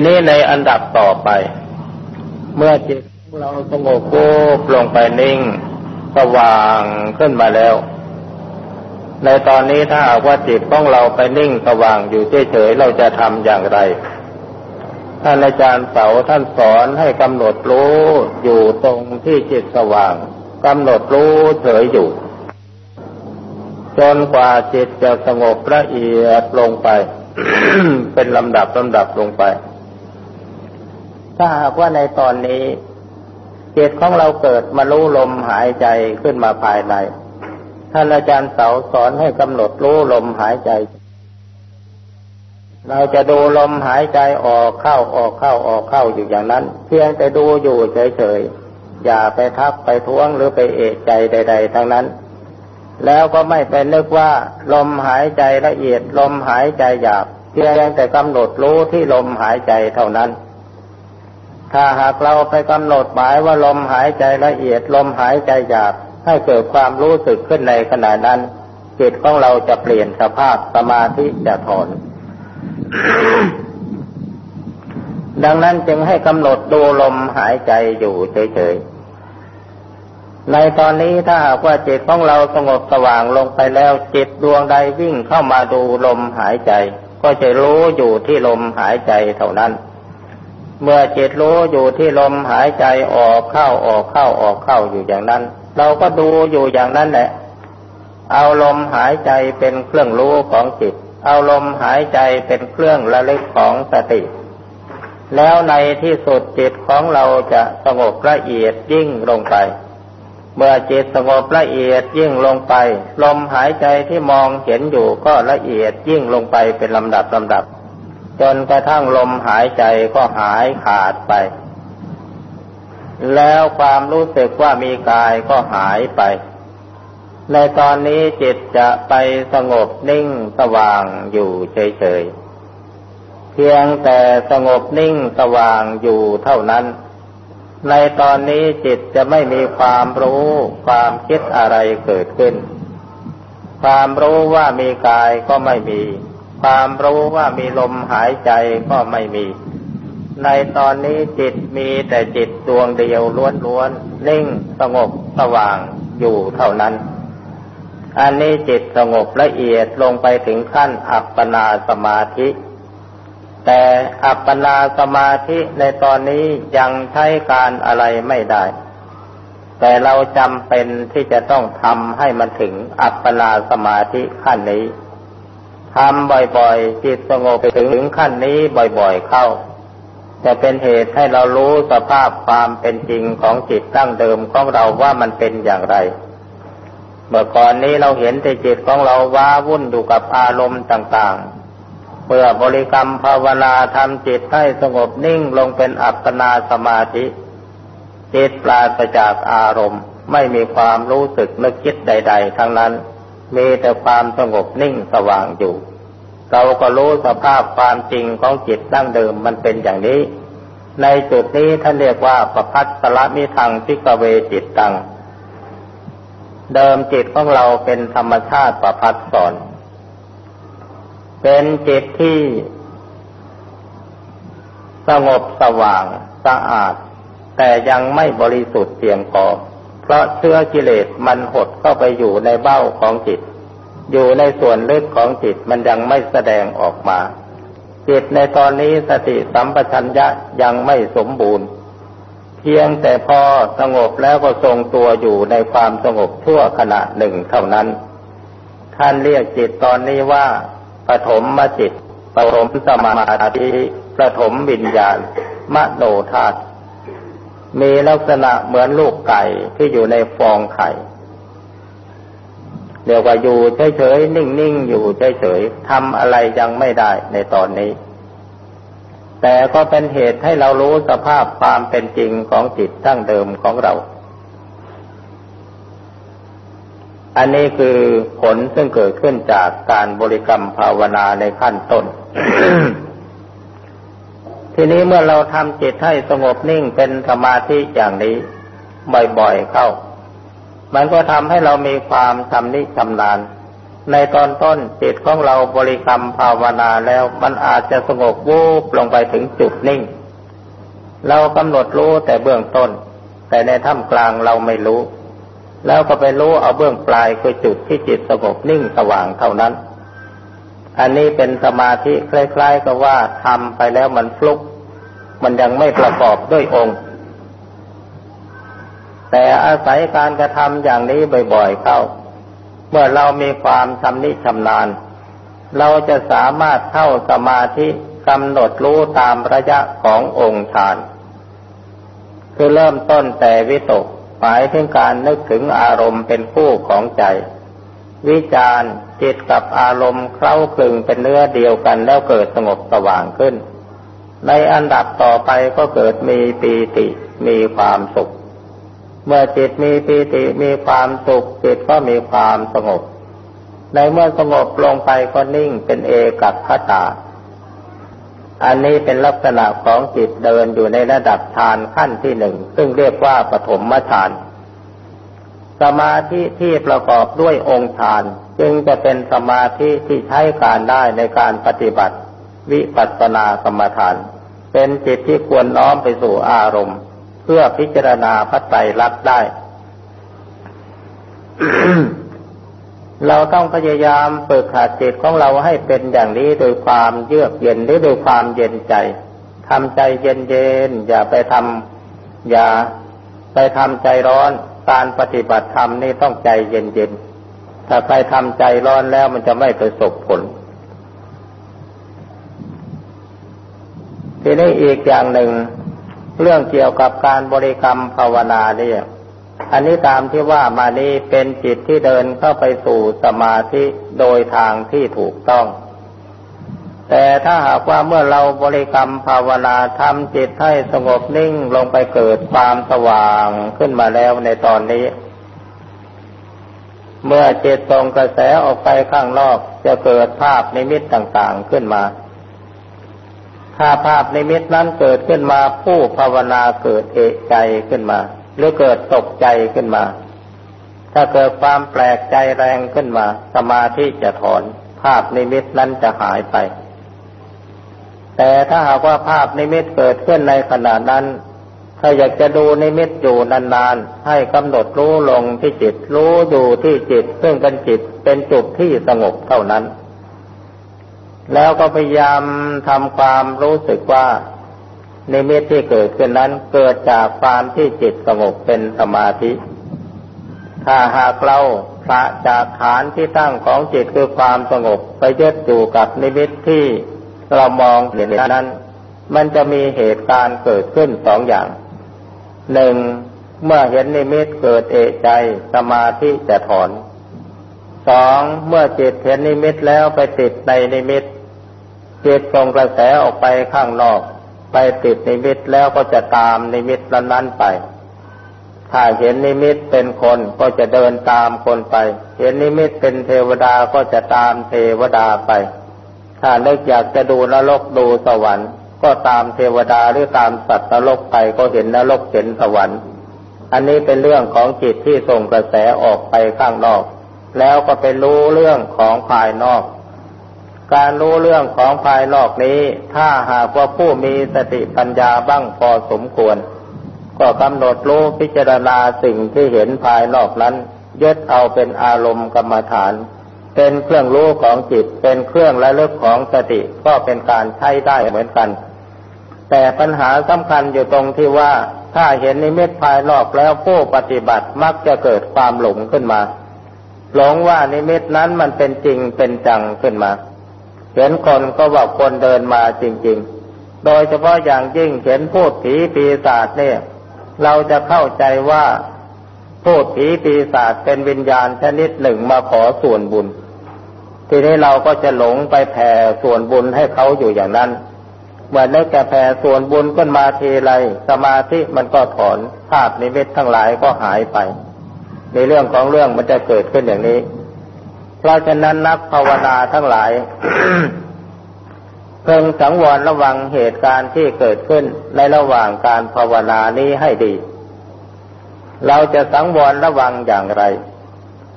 ทีนี้ในอันดับต่อไป เมื่อจิตเราสงบวูบลงไปนิ่ง สว่างขึ้นมาแล้ว ในตอนนี้ถ้าว่าจิตของเราไปนิ่งสว่างอยู่เฉยๆเราจะทำอย่างไร ท่านอาจารย์เสาท่านสอนให้กำหนดรู้อยู่ตรงที่จิตสว่างกำหนดรู้เฉยอยู่ จนกว่าจิตจะสงบละเอียดลงไป เป็นลำดับลำดับลงไป ถ้าหากว่าในตอนนี้จิตของเราเกิดมารู้ลมหายใจขึ้นมาภายในท่านอาจารย์เสาสอนให้กำหนดรู้ลมหายใจ เราจะดูลมหายใจออกเข้าออกเข้าออกเข้าอยู่อย่างนั้น เพียงแต่ดูอยู่เฉยๆ อย่าไปทับไปท้วงหรือไปเอะใจใด ๆ ทั้งนั้น แล้วก็ไม่ไปนึกว่าลมหายใจละเอียดลมหายใจหยาบ เพียงแต่กำหนดรู้ที่ลมหายใจเท่านั้น ถ้าหากเราไปกำหนดหมายว่าลมหายใจละเอียดลมหายใจหยาบให้เกิดความรู้สึกขึ้นในขณะนั้นจิตของเราจะเปลี่ยนสภาพสมาธิจะถอน ดังนั้นจึงให้กำหนดดูลมหายใจอยู่เฉยๆ ในตอนนี้ถ้าหากว่าจิตของเราสงบสว่างลงไปแล้ว จิตดวงใดวิ่งเข้ามาดูลมหายใจ ก็จะรู้อยู่ที่ลมหายใจเท่านั้น เมื่อจิตรู้อยู่ที่ลมหายใจออกเข้าออกเข้าออกเข้าอยู่อย่างนั้น เราก็ดูอยู่อย่างนั้นแหละ เอาลมหายใจเป็นเครื่องรู้ของจิต เอาลมหายใจเป็นเครื่องระลึกของสติ แล้วในที่สุดจิตของเราจะสงบละเอียดยิ่งลงไป เมื่อจิตสงบละเอียดยิ่งลงไป ลมหายใจที่มองเห็นอยู่ก็ละเอียดยิ่งลงไปเป็นลำดับลำดับ จนกระทั่งลมหายใจก็หายขาดไป แล้วความรู้สึกว่ามีกายก็หายไป ในตอนนี้จิตจะไปสงบนิ่งสว่างอยู่เฉยๆ เพียงแต่สงบนิ่งสว่างอยู่เท่านั้น ในตอนนี้จิตจะไม่มีความรู้ความคิดอะไรเกิดขึ้น ความรู้ว่ามีกายก็ไม่มี ความรู้ว่ามีลมหายใจก็ไม่มี ในตอนนี้จิตมีแต่จิตดวงเดียวล้วนๆนิ่งสงบสว่างอยู่เท่านั้น อันนี้จิตสงบละเอียดลงไปถึงขั้นอัปปนาสมาธิ แต่อัปปนาสมาธิในตอนนี้ยังใช้การอะไรไม่ได้ แต่เราจำเป็นที่จะต้องทำให้มันถึงอัปปนาสมาธิขั้นนี้ ทำบ่อยๆ จิตสงบไปถึงขั้นนี้บ่อยๆเข้า จะเป็นเหตุให้เรารู้สภาพความเป็นจริงของจิตตั้งเดิมของเราว่ามันเป็นอย่างไร เมื่อก่อนนี้เราเห็นแต่จิตของเราว้าวุ่นอยู่กับอารมณ์ต่างๆ เมื่อบริกรรมภาวนาทำจิตให้สงบนิ่งลงเป็นอัปปนาสมาธิ จิตปราศจากอารมณ์ไม่มีความรู้สึกนึกคิดใด ๆ ทั้งนั้น มีแต่ความสงบนิ่งสว่างอยู่ เราก็รู้สภาพความจริงของจิตดั้งเดิมมันเป็นอย่างนี้ ในจุดนี้ท่านเรียกว่าประพัสสละมิทังพิกเวจิตตัง เดิมจิตของเราเป็นธรรมชาติประพัดสอน เป็นจิตที่สงบสว่างสะอาด แต่ยังไม่บริสุทธิ์เพียงพอ ราะเชื้อกิเลสมันหดเข้าไปอยู่ในเบ้าของจิต อยู่ในส่วนลึกของจิตมันยังไม่แสดงออกมา จิตในตอนนี้สติสัมปชัญญะยังไม่สมบูรณ์ เพียงแต่พอสงบแล้วก็ทรงตัวอยู่ในความสงบชั่วขณะหนึ่งเท่านั้น ท่านเรียกจิตตอนนี้ว่าปฐมมจิตปฐมสมาธิปฐมวิญญาณมโนธาตุ มีลักษณะเหมือนลูกไก่ที่อยู่ในฟองไข่เรียกว่าอยู่เฉยๆนิ่งๆอยู่เฉยๆทำอะไรยังไม่ได้ในตอนนี้ แต่ก็เป็นเหตุให้เรารู้สภาพความเป็นจริงของจิตตั้งเดิมของเรา อันนี้คือผลซึ่งเกิดขึ้นจากการบริกรรมภาวนาในขั้นต้น ทีนี้เมื่อเราทำจิตให้สงบนิ่งเป็นสมาธิอย่างนี้ บ่อยๆเข้า มันก็ทำให้เรามีความชำนิชำนาญในตอนต้นจิตของเราบริกรรมภาวนาแล้วมันอาจจะสงบวูบลงไปถึงจุดนิ่ง เรากำหนดรู้แต่เบื้องต้น แต่ในท่ามกลางเราไม่รู้ แล้วก็ไปรู้เอาเบื้องปลายคือจุดที่จิตสงบนิ่งสว่างเท่านั้น อันนี้เป็นสมาธิคล้ายๆกับว่าทำไปแล้วมันฟลุก มันยังไม่ประกอบด้วยองค์ แต่อาศัยการกระทำอย่างนี้บ่อยๆเข้า เมื่อเรามีความชำนิชำนาญ เราจะสามารถเข้าสมาธิกำหนดรู้ตามระยะขององค์ฌาน คือเริ่มต้นแต่วิตกหมายถึงการนึกถึงอารมณ์เป็นคู่ของใจ วิจารจิตกับอารมณ์เข้าคลึงเป็นเนื้อเดียวกันแล้วเกิดสงบสว่างขึ้น ในอันดับต่อไปก็เกิดมีปีติมีความสุข เมื่อจิตมีปีติมีความสุขจิตก็มีความสงบ ในเมื่อสงบลงไปก็นิ่งเป็นเอกัคตา อันนี้เป็นลักษณะของจิตเดินอยู่ในระดับฌานขั้นที่หนึ่ง ซึ่งเรียกว่าปฐมฌานสมาธิที่ประกอบด้วยองค์ฌาน จึงจะเป็นสมาธิที่ใช้การได้ในการปฏิบัติ วิปัสสนากรรมฐาน เป็นจิตที่ควรน้อมไปสู่อารมณ์ เพื่อพิจารณาพระไตรลักษณ์ได้ เราต้องพยายามฝึกขาดจิตของเราให้เป็นอย่างนี้โดยความเยือกเย็นหรือโดยความเย็นใจทำใจเย็นเย็นอย่าไปทำอย่าไปทำใจร้อน การปฏิบัติธรรมนี่ต้องใจเย็นเย็นถ้าใครทำใจร้อนแล้วมันจะไม่ประสบผล ทีนี้อีกอย่างหนึ่ง เรื่องเกี่ยวกับการบริกรรมภาวนาเนี่ยอันนี้ตามที่ว่ามานี้เป็นจิตที่เดินเข้าไปสู่สมาธิโดยทางที่ถูกต้อง แต่ถ้าหากว่าเมื่อเราบริกรรมภาวนาทำจิตให้สงบนิ่งลงไปเกิดความสว่างขึ้นมาแล้วในตอนนี้ เมื่อจิตตรงกระแสออกไปข้างนอกจะเกิดภาพนิมิตต่างๆขึ้นมา ถ้าภาพในมิตนั้นเกิดขึ้นมาผู้ภาวนาเกิดเอกใจขึ้นมา หรือเกิดตกใจขึ้นมา ถ้าเกิดความแปลกใจแรงขึ้นมา สมาธิจะถอน ภาพในมิตนั้นจะหายไป แต่ถ้าหากว่าภาพในมิตเกิดขึ้นในขณะนั้นถ้าอยากจะดูในมิตอยู่นานๆ ให้กำหนดรู้ลงที่จิต รู้อยู่ที่จิต ซึ่งเป็นจิตเป็นจุดที่สงบเท่านั้น แล้วก็พยายามทำความรู้สึกว่าในเมตที่เกิดขึ้นนั้นเกิดจากความที่จิตสงบเป็นสมาธิ ถ้าหากเราละจากฐานที่ตั้งของจิตคือความสงบไปยึดอยู่กับนิมิตที่เรามองเห็นนั้น มันจะมีเหตุการณ์เกิดขึ้นสองอย่าง หนึ่งเมื่อเห็นนิมิตเกิดเอะใจสมาธิจะถอน สองเมื่อจิตเห็นนิมิตแล้วไปติดในนิมิต จิตส่งกระแสออกไปข้างนอก ไปติดนิมิตแล้วก็จะตามนิมิตนั้นไป ถ้าเห็นนิมิตเป็นคนก็จะเดินตามคนไป เห็นนิมิตเป็นเทวดาก็จะตามเทวดาไป ถ้าเลิกอยากจะดูนรกดูสวรรค์ ก็ตามเทวดาหรือตามสัตว์นรกไปก็เห็นนรกเห็นสวรรค์ อันนี้เป็นเรื่องของจิตที่ส่งกระแสออกไปข้างนอก แล้วก็ไปรู้เรื่องของภายนอก การรู้เรื่องของภายนอกนี้ ถ้าหากว่าผู้มีสติปัญญาบ้างพอสมควร ก็กำหนดรู้พิจารณาสิ่งที่เห็นภายนอกนั้นยึดเอาเป็นอารมณ์กรรมฐาน เป็นเครื่องรู้ของจิต เป็นเครื่องระลึกของสติก็เป็นการใช้ได้เหมือนกัน แต่ปัญหาสำคัญอยู่ตรงที่ว่าถ้าเห็นนิมิตภายนอกแล้วผู้ปฏิบัติมักจะเกิดความหลงขึ้นมา หลงว่านิมิตนั้นมันเป็นจริงเป็นจังขึ้นมา เห็นคนก็ว่าคนเดินมาจริง ๆ โดยเฉพาะอย่างยิ่งเห็นพูดผีปีศาจเนี่ย เราจะเข้าใจว่าพูดผีปีศาจเป็นวิญญาณชนิดหนึ่งมาขอส่วนบุญ ทีนี้เราก็จะหลงไปแผ่ส่วนบุญให้เขาอยู่อย่างนั้นเมื่อนึกแต่แผ่ส่วนบุญขึ้นมาทีไรสมาธิมันก็ถอนภาพนิมิตทั้งหลายก็หายไป ในเรื่องของเรื่องมันจะเกิดขึ้นอย่างนี้ เพราะฉะนั้นนักภาวนาทั้งหลายเพิ่งสังวรระวังเหตุการณ์ที่เกิดขึ้นในระหว่างการภาวนานี้ให้ดี เราจะสังวรระวังอย่างไร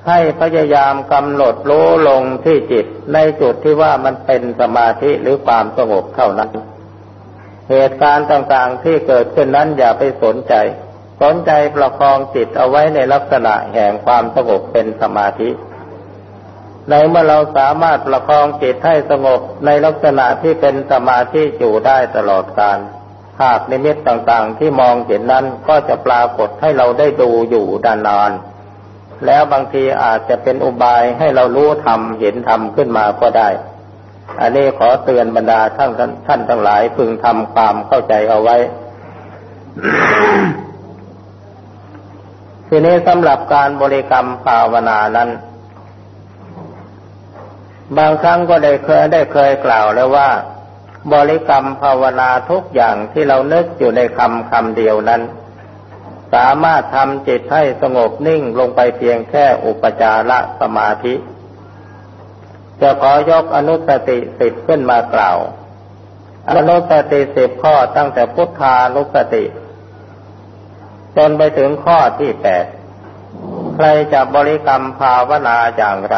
ให้พยายามกำหนดรู้ลงที่จิตในจุดที่ว่ามันเป็นสมาธิหรือความสงบเท่านั้น เหตุการณ์ต่างๆที่เกิดขึ้นนั้นอย่าไปสนใจ สนใจประคองจิตเอาไว้ในลักษณะแห่งความสงบเป็นสมาธิ ในเมื่อเราสามารถประคองจิตให้สงบในลักษณะที่เป็นสมาธิอยู่ได้ตลอดกาลภาพนิมิตต่างๆ ที่มองเห็นนั้นก็จะปรากฏให้เราได้ดูอยู่ดานาน แล้วบางทีอาจจะเป็นอุบายให้เรารู้ธรรมเห็นธรรมขึ้นมาก็ได้ อันนี้ขอเตือนบรรดาท่านท่านทั้งหลายพึงทำความเข้าใจเอาไว้ ทีนี้สำหรับการบริกรรมภาวนานั้น บางครั้งก็ได้เคยได้เคยกล่าวแล้วว่า บริกรรมภาวนาทุกอย่างที่เรานึกอยู่ในคำคำเดียวนั้น สามารถทำจิตให้สงบนิ่งลงไปเพียงแค่อุปจารสมาธิ จะขอยกอนุสติสิบขึ้นมากล่าว อนุสติสิบข้อตั้งแต่พุทธานุสติ จนไปถึงข้อที่แปดใครจะบริกรรมภาวนาอย่างไร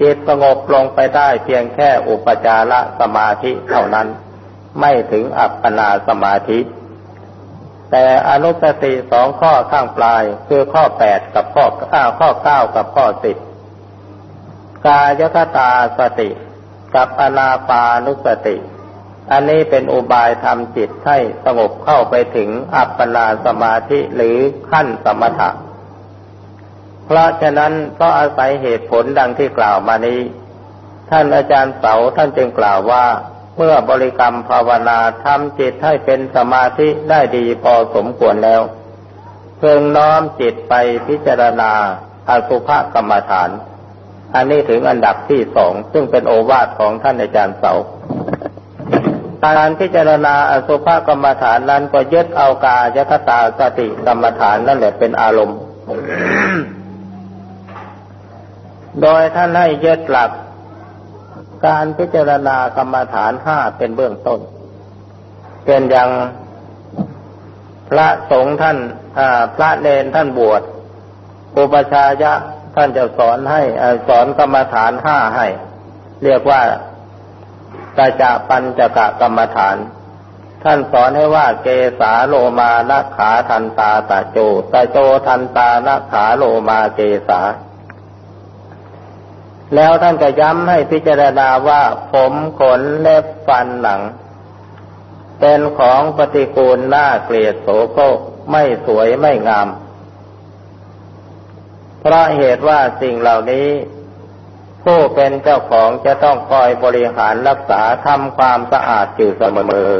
จิตสงบลงไปได้เพียงแค่อุปจารสมาธิเท่านั้น ไม่ถึงอัปปนาสมาธิ แต่อนุสติสองข้อข้างปลายคือข้อแปดกับข้อข้าข้อเก้ากับข้อสิบกายคตาสติ กับอนาปานุสติ อันนี้เป็นอุบายทำจิตให้สงบเข้าไปถึงอัปปนาสมาธิหรือขั้นสมถะ เพราะฉะนั้นก็อาศัยเหตุผลดังที่กล่าวมานี้ ท่านอาจารย์เสาท่านจึงกล่าวว่า เมื่อบริกรรมภาวนาทำจิตให้เป็นสมาธิได้ดีพอสมควรแล้ว เพิ่งน้อมจิตไปพิจารณาอสุภกรรมฐาน อันนี้ถึงอันดับที่สองซึ่งเป็นโอวาทของท่านอาจารย์เสาการพิจารณาอสุภกรรมฐานนั้นก็ยึดเอากายคตาสติกรรมฐานนั่นแหละเป็นอารมณ์ โดยท่านให้ยึดหลัก การพิจารณากรรมฐานห้าเป็นเบื้องต้น เป็นอย่างพระสงฆ์ท่านพระเนนท่านบวชอุปชายะท่านจะสอนให้สอนกรรมฐานห้าให้ เรียกว่าตาจะปัญจกะกรรมฐาน ท่านสอนให้ว่าเกสาโลมานะขาทันตาตาโจตาโจทันตานะขาโลมาเกสา แล้วท่านก็ย้ำให้พิจารณาว่าผมขนเล็บฟันหนัง เป็นของปฏิกูลน่าเกลียดโสโครกไม่สวยไม่งาม เพราะเหตุว่าสิ่งเหล่านี้ ผู้เป็นเจ้าของจะต้องคอยบริหารรักษาทำความสะอาดอยู่เสมอ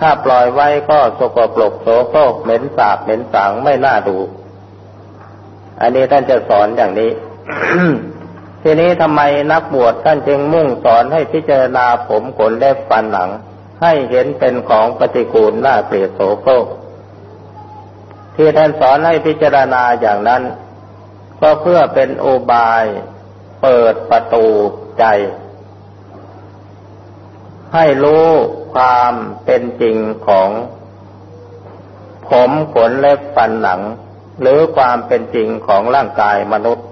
ถ้าปล่อยไว้ก็สกปรกโสโครกเหม็นสาบเหม็นสางไม่น่าดู อันนี้ท่านจะสอนอย่างนี้ ทีนี้ทำไมนักบวชท่านจึงมุ่งสอนให้พิจารณาผมขนเล็บฟันหลัง ให้เห็นเป็นของปฏิกูลน่าเกลียดโสโครกที่ท่านสอนให้พิจารณาอย่างนั้น ก็เพื่อเป็นโอบายเปิดประตูใจ ให้รู้ความเป็นจริงของผมขนเล็บฟันหนัง หรือความเป็นจริงของร่างกายมนุษย์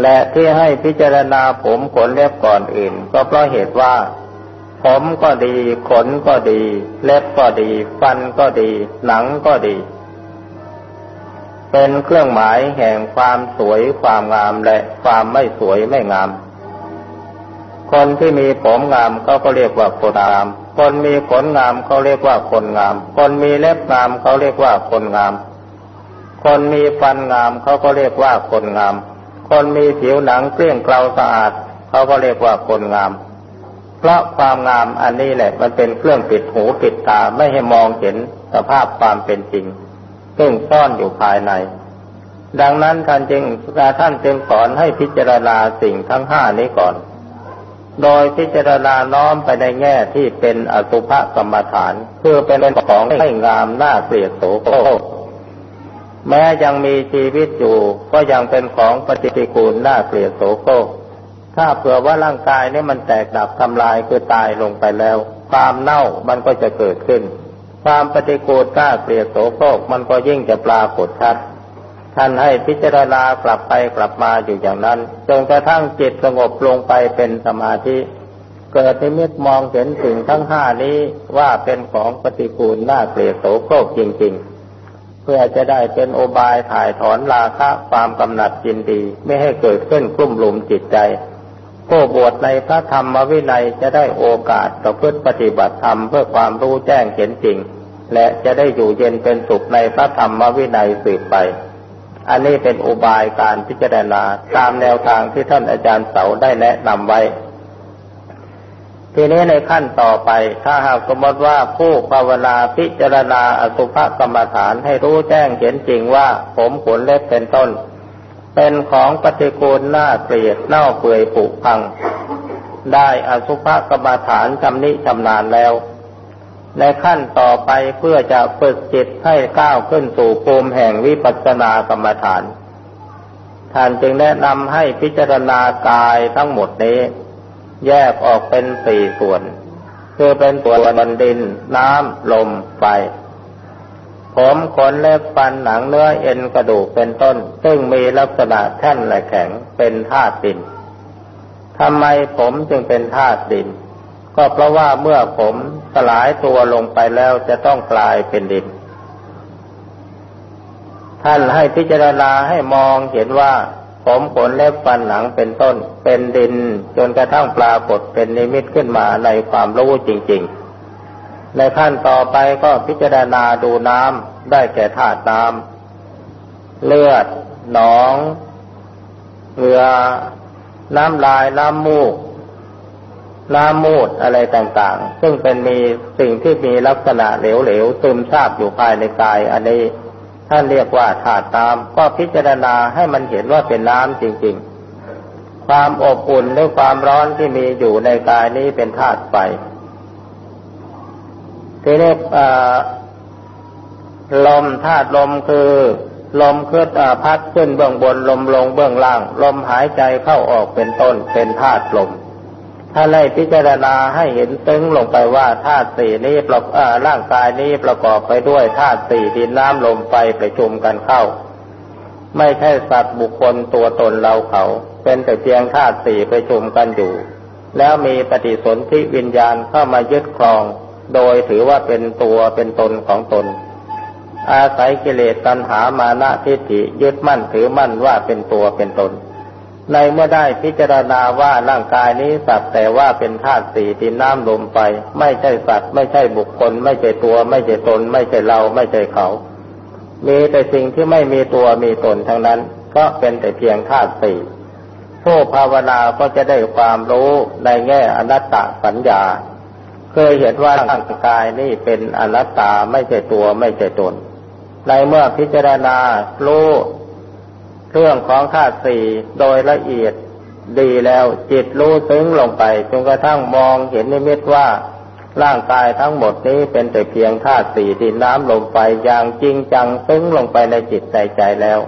และที่ให้พิจารณาผมขนเล็บก่อนอื่น ก็เพราะเหตุว่า ผมก็ดีขนก็ดี เล็บก็ดี ฟันก็ดี หนังก็ดี เป็นเครื่องหมายแห่งความสวยความงามและความไม่สวยไม่งาม คนที่มีผมงามเขาก็เรียกว่าคนงาม คนมีขนงามเขาเรียกว่าคนงาม คนมีเล็บงามเขาเรียกว่าคนงามคนมีฟันงามเขาก็เรียกว่าคนงาม คนมีผิวหนังเกลี้ยงเกลาสะอาด เขาก็เรียกว่าคนงาม เพราะความงามอันนี้แหละ มันเป็นเครื่องปิดหูปิดตาไม่ให้มองเห็นสภาพความเป็นจริง ซึ่งซ่อนอยู่ภายใน ดังนั้นท่านจึงท่านจึงสอนให้พิจารณาสิ่งทั้งห้านี้ก่อน โดยพิจารณาน้อมไปในแง่ที่เป็นอสุภกรรมฐาน คือเป็นของให้งามน่าเกลียดโสโครก แม้ยังมีชีวิตอยู่ ก็ยังเป็นของปฏิกูลน่าเกลียดโสโครกถ้าเผื่อว่าร่างกายนี่มันแตกดับทำลายคือตายลงไปแล้ว ความเน่ามันก็จะเกิดขึ้น ความปฏิกูลน่าเกลียดโสโครกมันก็ยิ่งจะปรากฏชัดท่านให้พิจารณากลับไปกลับมาอยู่อย่างนั้นจนกระทั่งจิตสงบลงไปเป็นสมาธิ เกิดนิมิตมองเห็นสิ่งทั้งห้านี้ว่าเป็นของปฏิกูลน่าเกลียดโสโครกจริง ๆ เพื่อจะได้เป็นโอบายถ่ายถอนราคะความกำหนัดยินดี ไม่ให้เกิดขึ้นกลุ่มหลุมจิตใจผู้บวชในพระธรรมวินัยจะได้โอกาสต่อพื่อปฏิบัติธรรมเพื่อความรู้แจ้งเห็นจริง และจะได้อยู่เย็นเป็นสุขในพระธรรมวินัยสืบไป อันนี้เป็นอุบายการพิจารณาตามแนวทางที่ท่านอาจารย์เสาได้แนะนำไว้ ทีนี้ในขั้นต่อไป ถ้าหากสมมติว่าผู้ภาวนาพิจารณาอสุภกรรมฐานให้รู้แจ้งเห็นจริงว่าผมขนเล็บเป็นต้น เป็นของปฏิกูลน่าเกลียดเน่าเปื่อยผุพัง ได้อสุภกรรมฐานชำนิชำนาญแล้ว ในขั้นต่อไปเพื่อจะฝึกจิตให้ก้าวขึ้นสู่ภูมิแห่งวิปัสสนากรรมฐาน ท่านจึงแนะนำให้พิจารณากายทั้งหมดนี้ แยกออกเป็นสี่ส่วน คือเป็นตัวบันดิน น้ำลมไฟผมขนเล็บฟันหนังเนื้อเอ็นกระดูกเป็นต้น ซึ่งมีลักษณะแท่นและแข็งเป็นธาตุดินทำไมผมจึงเป็นธาตุดิน ก็เพราะว่าเมื่อผมสลายตัวลงไปแล้วจะต้องกลายเป็นดิน ท่านให้พิจารณาให้มองเห็นว่า ผมขนเล็บฟันหนังเป็นต้น เป็นดินจนกระทั่งปรากฏเป็นนิมิตขึ้นมาในความรู้จริง ๆ ในขั้นต่อไปก็พิจารณาดูน้ำได้แก่ธาตุน้ำเลือด หนองเหงื่อน้ำลายน้ำมูก น้ำมูดอะไรต่างๆ ซึ่งเป็นมีสิ่งที่มีลักษณะเหลวๆซึมซาบอยู่ภายในกายอันนี้ ท่านเรียกว่าธาตุน้ำก็พิจารณาให้มันเห็นว่าเป็นน้ำจริง ๆ ความอบอุ่นหรือความร้อนที่มีอยู่ในกายนี้เป็นธาตุไฟทีนี้ลมธาตุลมคือลมขึ้นพัดขึ้นเบื้องบนลมลงเบื้องล่าง ลมหายใจเข้าออกเป็นต้นเป็นธาตุลม ถ้าไล่พิจารณาให้เห็นตึงลงไปว่าธาตุสี่นี้ประร่างกายนี้ประกอบไปด้วยธาตุสี่ดินน้ำลมไฟประชุมกันเข้า ไม่ใช่สัตว์บุคคลตัวตนเราเขา เป็นแต่เพียงธาตุสี่ประชุมกันอยู่ แล้วมีปฏิสนธิวิญญาณเข้ามายึดครอง โดยถือว่าเป็นตัวเป็นตนของตน อาศัยกิเลสตัณหามานะทิฏฐิยึดมั่นถือมั่นว่าเป็นตัวเป็นตน ในเมื่อได้พิจารณาว่าร่างกายนี้สัตว์แต่ว่าเป็นธาตุสี่ดินน้ำลมไป ไม่ใช่สัตว์ ไม่ใช่บุคคล ไม่ใช่ตัว ไม่ใช่ตน ไม่ใช่เรา ไม่ใช่เขา มีแต่สิ่งที่ไม่มีตัวมีตนทั้งนั้น ก็เป็นแต่เพียงธาตุสี่ผู้ภาวนาก็จะได้ความรู้ในแง่อนัตตสัญญา เคยเห็นว่าร่างกายนี่เป็นอนัตตาไม่ใช่ตัวไม่ใช่ตน ในเมื่อพิจารณารู้ เรื่องของธาตุสี่โดยละเอียดดีแล้วจิตรู้ซึ้งลงไปจนกระทั่งมองเห็นนิมิตว่าร่างกายทั้งหมดนี้เป็นแต่เพียงธาตุสี่ดินน้ำลมไปอย่างจริงจังซึ้งลงไปในจิตใจใจแล้ว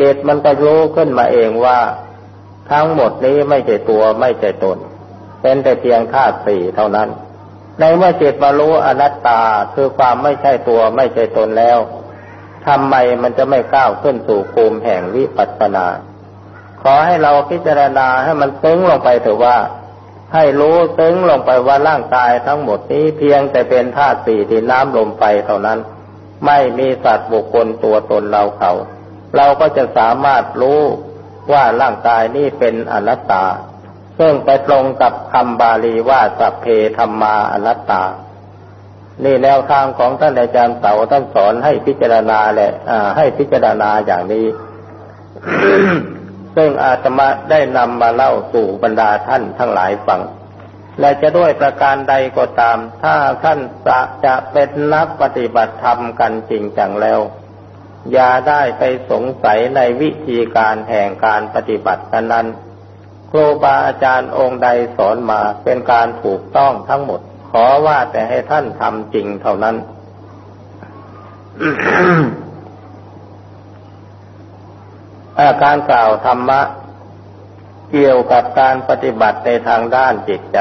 จิตมันก็รู้ขึ้นมาเองว่า ทั้งหมดนี้ไม่ใช่ตัวไม่ใช่ตน เป็นแต่เพียงธาตุสี่เท่านั้น ในเมื่อจิตมารู้อนัตตาคือความไม่ใช่ตัวไม่ใช่ตนแล้ว ทำไมมันจะไม่ก้าวขึ้นสู่ภูมิแห่งวิปัสสนา ขอให้เราพิจารณาให้มันซึ้งลงไปเถอะว่า ให้รู้ซึ้งลงไปว่าร่างกายทั้งหมดนี้เพียงแต่เป็นธาตุสี่ดินน้ำลมไฟเท่านั้น ไม่มีสัตว์บุคคลตัวตนเราเขา เราก็จะสามารถรู้ว่าร่างกายนี้เป็นอนัตตา ซึ่งไปตรงกับคำบาลีว่าสัพเพธรรมาอนัตตา นี่แนวทางของท่านอาจารย์เสาท่านสอนให้พิจารณาแหละให้พิจารณาอย่างนี้ ซึ่งอาตมาได้นำมาเล่าสู่บรรดาท่านทั้งหลายฟัง และจะด้วยประการใดก็ตาม ถ้าท่านจะจะเป็นนักปฏิบัติธรรมกันจริงจังแล้ว อย่าได้ไปสงสัยในวิธีการแห่งการปฏิบัตินั้นครูบาอาจารย์องค์ใดสอนมาเป็นการถูกต้องทั้งหมด ขอว่าแต่ให้ท่านทำจริงเท่านั้นอาการกล่าวธรรมะ เกี่ยวกับการปฏิบัติในทางด้านจิตใจ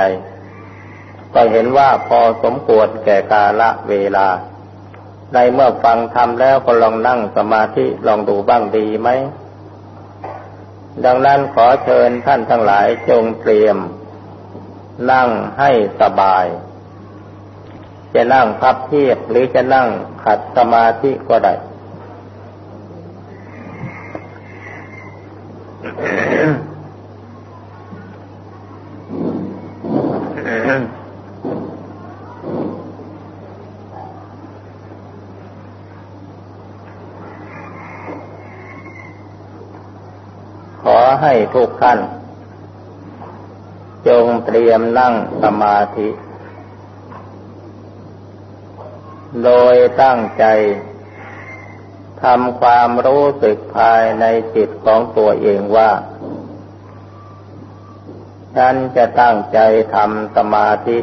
ก็เห็นว่าพอสมควรแก่กาละเวลา ในเมื่อฟังทำแล้วก็ลองนั่งสมาธิลองดูบ้างดีไหม ดังนั้นขอเชิญท่านทั้งหลายจงเตรียมนั่งให้สบาย จะนั่งพับเพียบหรือจะนั่งขัดสมาธิก็ได้ขอให้ทุกท่าน จงเตรียมนั่งสมาธิ โดยตั้งใจทำความรู้สึกภายในจิตของตัวเองว่า ฉันจะตั้งใจทำสมาธิ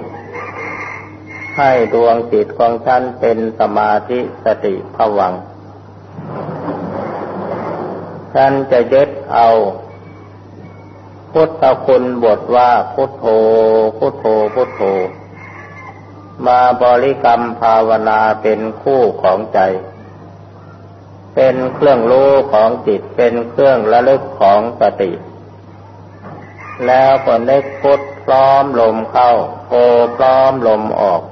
ให้ดวงจิตของฉันเป็นสมาธิสติผวัง ฉันจะยึดเอา พุทธคุณบทว่าพุทโธ พุทโธ พุทโธ มาบริกรรมภาวนาเป็นคู่ของใจ เป็นเครื่องรู้ของจิต เป็นเครื่องระลึกของสติ แล้วก็นึกพุทพร้อมลมเข้าโธพร้อมลมออก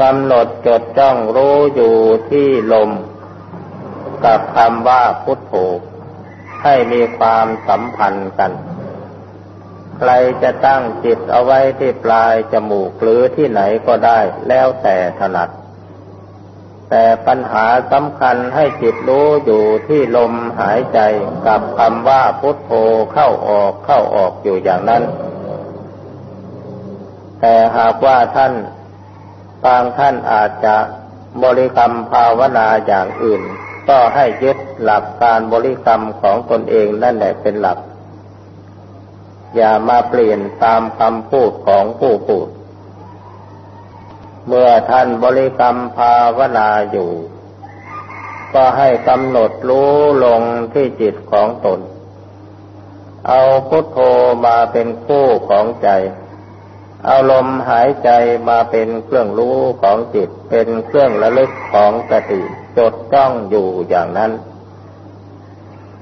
กำหนดจดจ้องรู้อยู่ที่ลม กับคำว่าพุทโธให้มีความสัมพันธ์กัน ใครจะตั้งจิตเอาไว้ที่ปลายจมูกหรือที่ไหนก็ได้แล้วแต่ถนัด แต่ปัญหาสำคัญให้จิตรู้อยู่ที่ลมหายใจกับคำว่าพุทโธเข้าออกเข้าออกอยู่อย่างนั้น แต่หากว่าท่านบางท่านอาจจะบริกรรมภาวนาอย่างอื่น ก็ให้ยึดหลักการบริกรรมของตนเองนั่นแหละเป็นหลัก อย่ามาเปลี่ยนตามคำพูดของผู้พูด เมื่อท่านบริกรรมภาวนาอยู่ ก็ให้กำหนดรู้ลงที่จิตของตน เอาพุทโธมาเป็นคู่ของใจ เอาลมหายใจมาเป็นเครื่องรู้ของจิต เป็นเครื่องระลึกของสติจดจ้องอยู่อย่างนั้น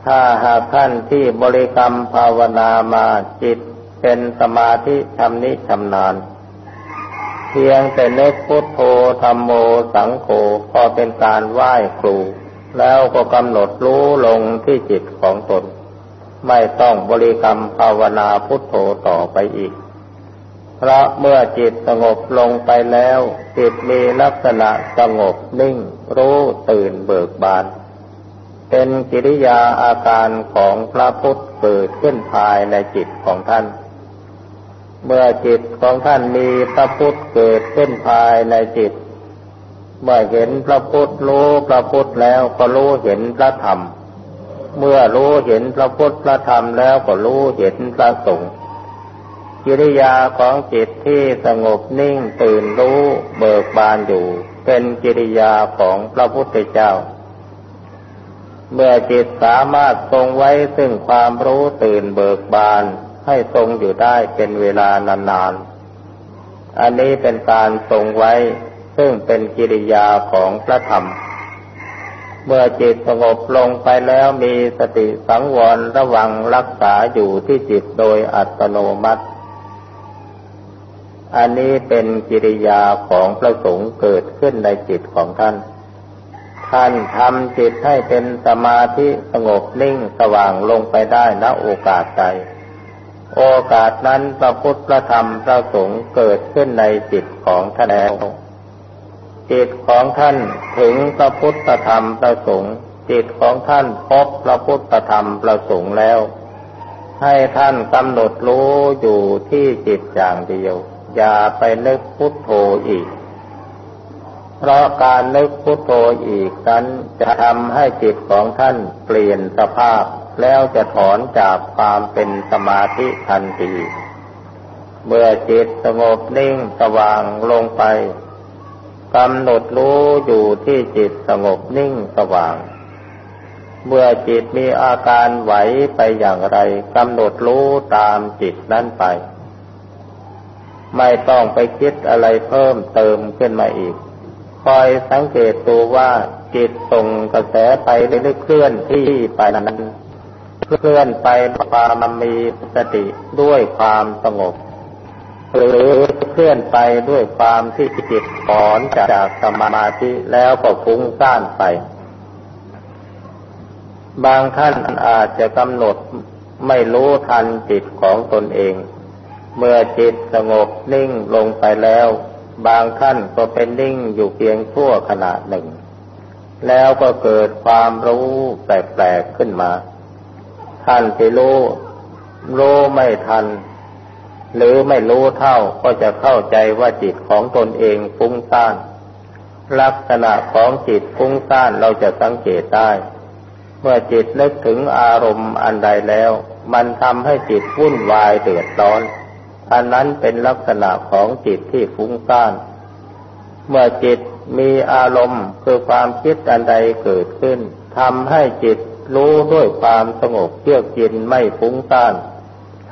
ถ้าหากท่านที่บริกรรมภาวนามาจิตเป็นสมาธิชำนิชำนาญ เพียงแต่เนกพุทโธธรรมโมสังโฆพอเป็นการไหว้ครู แล้วก็กำหนดรู้ลงที่จิตของตน ไม่ต้องบริกรรมภาวนาพุทโธต่อไปอีก เพราะเมื่อจิตสงบลงไปแล้ว จิตมีลักษณะสงบนิ่ง รู้ตื่นเบิกบาน เป็นกิริยาอาการของพระพุทธเกิดขึ้นภายในจิตของท่าน เมื่อจิตของท่านมีพระพุทธเกิดขึ้นภายในจิต เมื่อเห็นพระพุทธรู้พระพุทธแล้วก็รู้เห็นพระธรรม เมื่อรู้เห็นพระพุทธพระธรรมแล้วก็รู้เห็นพระสงฆ์กิริยาของจิตที่สงบนิ่งตื่นรู้เบิกบานอยู่ เป็นกิริยาของพระพุทธเจ้า เมื่อจิตสามารถทรงไว้ซึ่งความรู้ตื่นเบิกบาน ให้ทรงอยู่ได้เป็นเวลานานๆ อันนี้เป็นการทรงไว้ซึ่งเป็นกิริยาของพระธรรม เมื่อจิตสงบลงไปแล้วมีสติสังวรระวังรักษาอยู่ที่จิตโดยอัตโนมัติ อันนี้เป็นกิริยาของพระสงฆ์เกิดขึ้นในจิตของท่าน ท่านทำจิตให้เป็นสมาธิสงบนิ่งสว่างลงไปได้ณโอกาสใด โอกาสนั้นพระพุทธพระธรรมพระสงฆ์เกิดขึ้นในจิตของท่านแล้วจิตของท่านถึงพระพุทธธรรมพระสงฆ์จิตของท่านพบพระพุทธธรรมพระสงฆ์แล้ว ให้ท่านกำหนดรู้อยู่ที่จิตอย่างเดียว อย่าไปนึกพุทโธอีก เพราะการนึกพุทโธอีกนั้นจะทำให้จิตของท่านเปลี่ยนสภาพ แล้วจะถอนจากความเป็นสมาธิทันที เมื่อจิตสงบนิ่งสว่างลงไปกำหนดรู้อยู่ที่จิตสงบนิ่งสว่าง เมื่อจิตมีอาการไหวไปอย่างไรกำหนดรู้ตามจิตนั้นไป ไม่ต้องไปคิดอะไรเพิ่มเติมขึ้นมาอีก คอยสังเกตตัวว่าจิตส่งกระแสไปเรื่อยๆเคลื่อนที่ไปนั้นเคลื่อนไปความมีสติด้วยความสงบ หรือเคลื่อนไปด้วยความที่จิตถอนจากสมาธิแล้วก็ฟุ้งซ่านไป บางท่านอาจจะกำหนดไม่รู้ทันจิตของตนเอง เมื่อจิตสงบนิ่งลงไปแล้ว บางท่านก็เป็นนิ่งอยู่เพียงชั่วขณะหนึ่ง แล้วก็เกิดความรู้แปลกๆขึ้นมา ท่านที่รู้รู้ไม่ทัน หรือไม่รู้เท่าก็จะเข้าใจว่าจิตของตนเองฟุ้งซ่านลักษณะของจิตฟุ้งซ่านเราจะสังเกตได้ เมื่อจิตนึกถึงอารมณ์อันใดแล้ว มันทำให้จิตวุ่นวายเดือดร้อน อันนั้นเป็นลักษณะของจิตที่ฟุ้งซ่าน เมื่อจิตมีอารมณ์คือความคิดอันใดเกิดขึ้นทำให้จิตรู้ด้วยความสงบเยือกเย็นไม่ฟุ้งซ่าน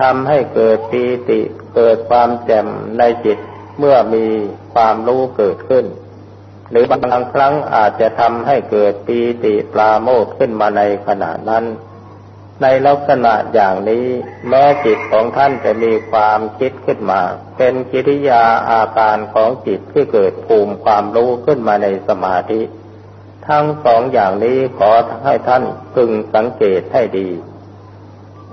ทำให้เกิดปีติเกิดความแจ่มในจิตเมื่อมีความรู้เกิดขึ้น หรือบางครั้งอาจจะทำให้เกิดปีติปลาโมดขึ้นมาในขณะนั้น ในลักษณะอย่างนี้ แม้จิตของท่านจะมีความคิดขึ้นมา เป็นกิริยาอาการของจิตที่เกิดภูมิความรู้ขึ้นมาในสมาธิ ทั้งสองอย่างนี้ขอให้ท่านพึงสังเกตให้ดี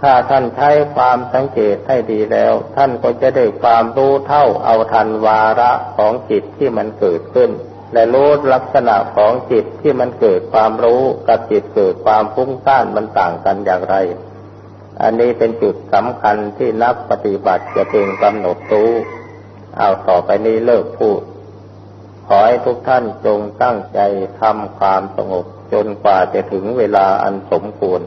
ถ้าท่านใช้ความสังเกตให้ดีแล้ว ท่านก็จะได้ความรู้เท่าเอาทันวาระของจิตที่มันเกิดขึ้น และรู้ลักษณะของจิตที่มันเกิดความรู้กับจิตเกิดความฟุ้งซ่านมันต่างกันอย่างไร อันนี้เป็นจุดสำคัญที่นักปฏิบัติจะพึงกำหนดรู้ เอาต่อไปนี้เลิกพูด ขอให้ทุกท่านจงตั้งใจทำความสงบจนกว่าจะถึงเวลาอันสมควร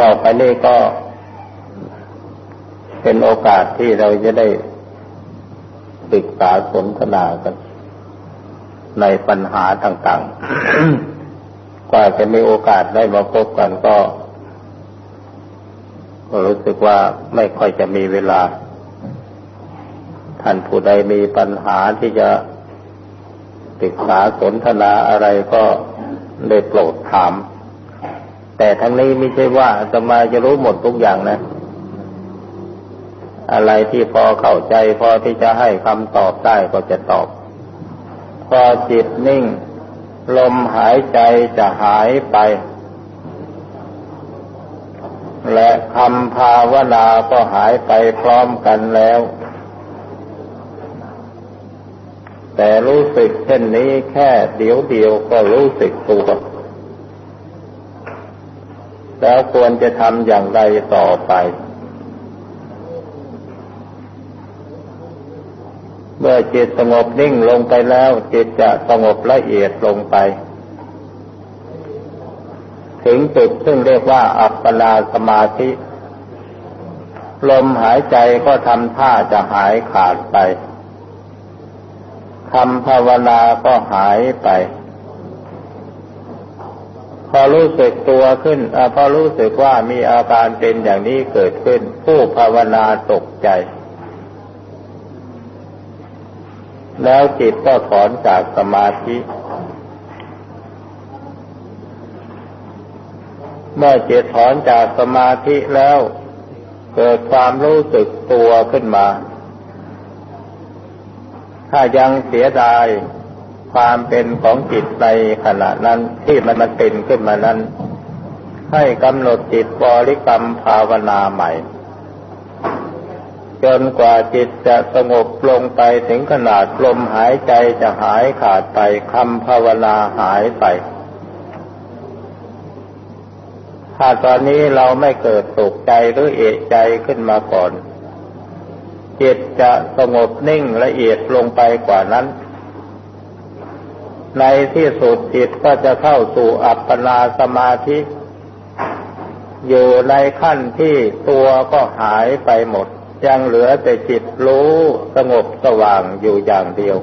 ต่อไปนี้ก็เป็นโอกาสที่เราจะได้ศึกษาสนทนากัน ในปัญหาต่างๆ กว่าจะมีโอกาสได้มาพบกันก็รู้สึกว่าไม่ค่อยจะมีเวลา ท่านผู้ใดมีปัญหาที่จะศึกษาสนทนาอะไรก็ได้โปรดถาม แต่ทั้งนี้ไม่ใช่ว่าจะมาจะรู้หมดทุกอย่างนะ อะไรที่พอเข้าใจ พอที่จะให้คำตอบได้ก็จะตอบ พอจิตนิ่ง ลมหายใจจะหายไป และคำภาวนาก็หายไปพร้อมกันแล้ว แต่รู้สึกเช่นนี้แค่เดียวเดียวก็รู้สึกตัว แล้วควรจะทำอย่างไรต่อไป เมื่อจิตสงบนิ่งลงไปแล้ว จิตจะสงบละเอียดลงไป ถึงจุดซึ่งเรียกว่า อัปปนาสมาธิ ลมหายใจก็ทำท่าจะหายขาดไปคำภาวนาก็หายไป อรู้สึกตัวขึ้นอพอรู้สึกว่ามีอาการเป็นอย่างนี้เกิดขึ้น ผู้ภาวนาตกใจ แล้วจิตก็ถอนจากสมาธิ เมื่อจิตถอนจากสมาธิแล้ว เกิดความรู้สึกตัวขึ้นมา ถ้ายังเสียดาย ความเป็นของจิตในขณะนั้นที่มันมันเป็นขึ้นมานั้น ให้กำหนดจิตบริกรรมภาวนาใหม่ จนกว่าจิตจะสงบลงไปถึงขนาดลมหายใจจะหายขาดไปคำภาวนาหายไปถ้าตอนนี้เราไม่เกิดตกใจหรือเอะใจขึ้นมาก่อนจิตจะสงบนิ่งละเอียดลงไปกว่านั้น ในที่สุดจิตก็จะเข้าสู่อัปปนาสมาธิ อยู่ในขั้นที่ตัวก็หายไปหมด ยังเหลือแต่จิตรู้สงบสว่างอยู่อย่างเดียว